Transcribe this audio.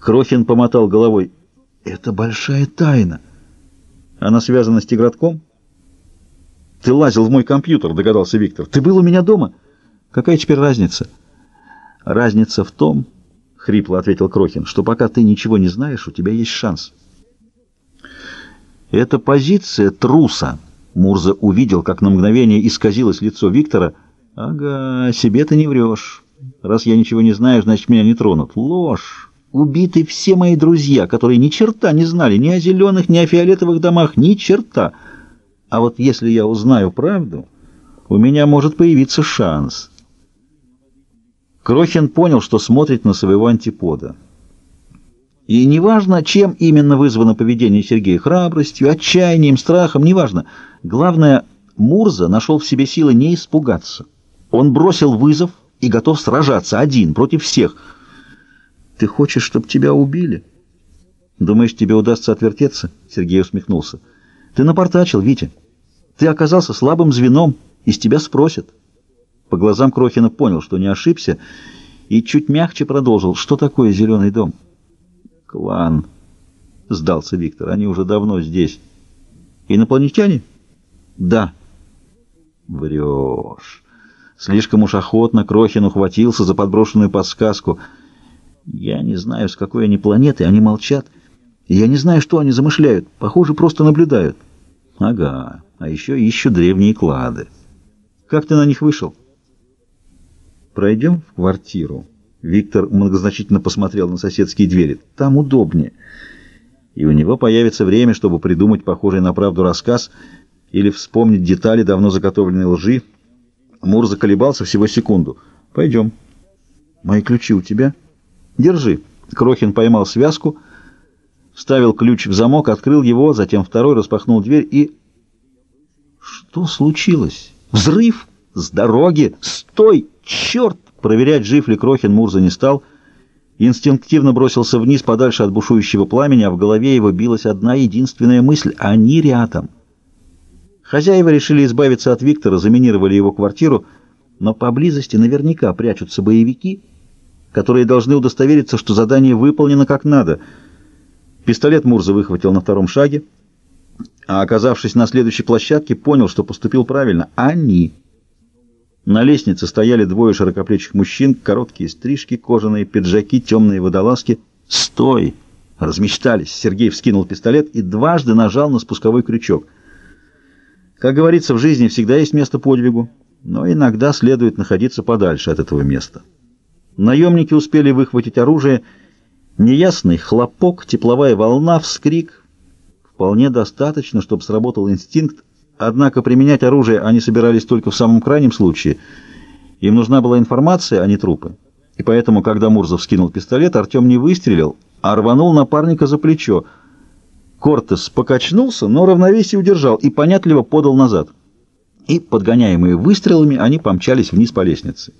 Крохин помотал головой. «Это большая тайна. Она связана с Тигратком?» «Ты лазил в мой компьютер», — догадался Виктор. «Ты был у меня дома? Какая теперь разница?» «Разница в том, — хрипло ответил Крохин, — что пока ты ничего не знаешь, у тебя есть шанс». «Это позиция труса», — Мурза увидел, как на мгновение исказилось лицо Виктора. «Ага, себе ты не врешь. Раз я ничего не знаю, значит, меня не тронут. Ложь. Убиты все мои друзья, которые ни черта не знали ни о зеленых, ни о фиолетовых домах, ни черта». А вот если я узнаю правду, у меня может появиться шанс. Крохин понял, что смотрит на своего антипода. И неважно, чем именно вызвано поведение Сергея, храбростью, отчаянием, страхом, неважно. Главное, Мурза нашел в себе силы не испугаться. Он бросил вызов и готов сражаться один против всех. «Ты хочешь, чтобы тебя убили?» «Думаешь, тебе удастся отвертеться?» Сергей усмехнулся. «Ты напортачил, Витя. Ты оказался слабым звеном, из тебя спросят. По глазам Крохина понял, что не ошибся, и чуть мягче продолжил. Что такое зеленый дом? Клан, сдался Виктор. Они уже давно здесь. Инопланетяне? Да. Врешь. Слишком уж охотно Крохин ухватился за подброшенную подсказку. Я не знаю, с какой они планеты, они молчат. Я не знаю, что они замышляют. Похоже, просто наблюдают. Ага. А еще ищу древние клады. Как ты на них вышел? Пройдем в квартиру. Виктор многозначительно посмотрел на соседские двери. Там удобнее. И у него появится время, чтобы придумать похожий на правду рассказ или вспомнить детали давно заготовленной лжи. Мур заколебался всего секунду. Пойдем. Мои ключи у тебя? Держи. Крохин поймал связку, вставил ключ в замок, открыл его, затем второй, распахнул дверь и что случилось? Взрыв? С дороги? Стой! Черт! Проверять, жив ли Крохин, Мурза не стал. Инстинктивно бросился вниз, подальше от бушующего пламени, а в голове его билась одна единственная мысль — они рядом. Хозяева решили избавиться от Виктора, заминировали его квартиру, но поблизости наверняка прячутся боевики, которые должны удостовериться, что задание выполнено как надо. Пистолет Мурза выхватил на втором шаге — а оказавшись на следующей площадке, понял, что поступил правильно. Они. На лестнице стояли двое широкоплечих мужчин, короткие стрижки, кожаные пиджаки, темные водолазки. «Стой!» Размечтались. Сергей вскинул пистолет и дважды нажал на спусковой крючок. Как говорится, в жизни всегда есть место подвигу, но иногда следует находиться подальше от этого места. Наемники успели выхватить оружие. Неясный хлопок, тепловая волна, вскрик — Вполне достаточно, чтобы сработал инстинкт, однако применять оружие они собирались только в самом крайнем случае. Им нужна была информация, а не трупы. И поэтому, когда Мурзов скинул пистолет, Артем не выстрелил, а рванул напарника за плечо. Кортес покачнулся, но равновесие удержал и понятливо подал назад. И, подгоняемые выстрелами, они помчались вниз по лестнице.